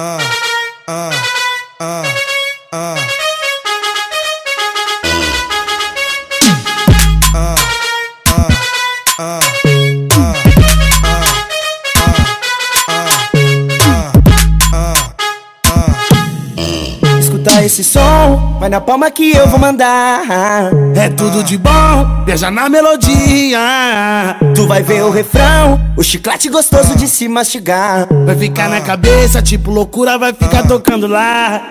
ah, Escuta esse som, vai na palma que eu vou mandar. É tudo de bom, beija na melodia. Tu vai ver o refrão, o chiclete gostoso de se mastigar. Vai ficar na cabeça, tipo loucura, vai ficar tocando lá.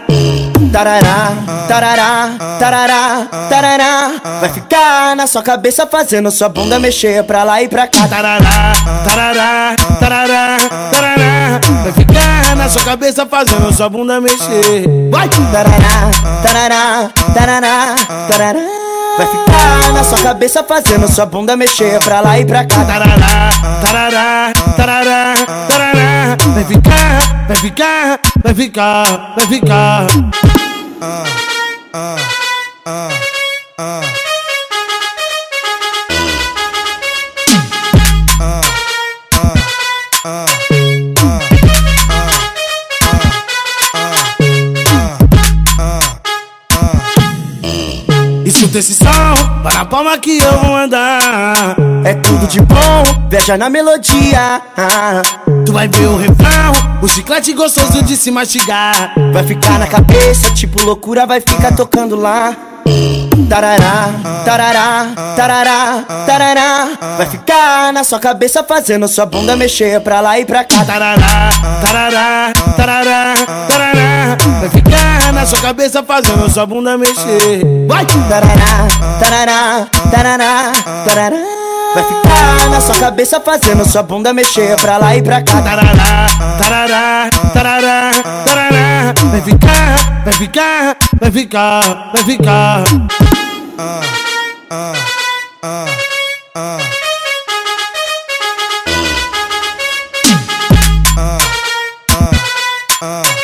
Tarará, tarará, tarará, tarará. Vai ficar na sua cabeça fazendo sua bunda mexer pra lá e pra cá. Tarará, tarará, cabeça fazendo sua bunda mexer. Vai! Tarará, tarará, tarará, tarará. Vai ficar na sua cabeça fazendo sua bunda mexer pra lá e pra cá. Tarará, tarará, tarará, tarará. Vai ficar, vai ficar, vai ficar, vai ficar. Escuta esse som, para a palma que eu vou andar. É tudo de bom, viaja na melodia. Tu vai ver o refrão, o chiclete gostoso de se mastigar. Vai ficar na cabeça, tipo loucura, vai ficar tocando lá. Tarará, tarará, tarará, tarará. Vai ficar na sua cabeça fazendo sua bunda mexer pra lá e pra cá. Tarará, tarará, tarará sua cabeça fazendo sua bunda mexer. Vai! Tarará, tarará, tarará, tarará. Vai ficar na sua cabeça fazendo sua bunda mexer pra lá e pra cá. Tarará, tarará, tarará, tarará. Vai ficar, vai ficar, vai ficar, vai ficar. Ah, ah, ah, ah. Ah, ah, ah.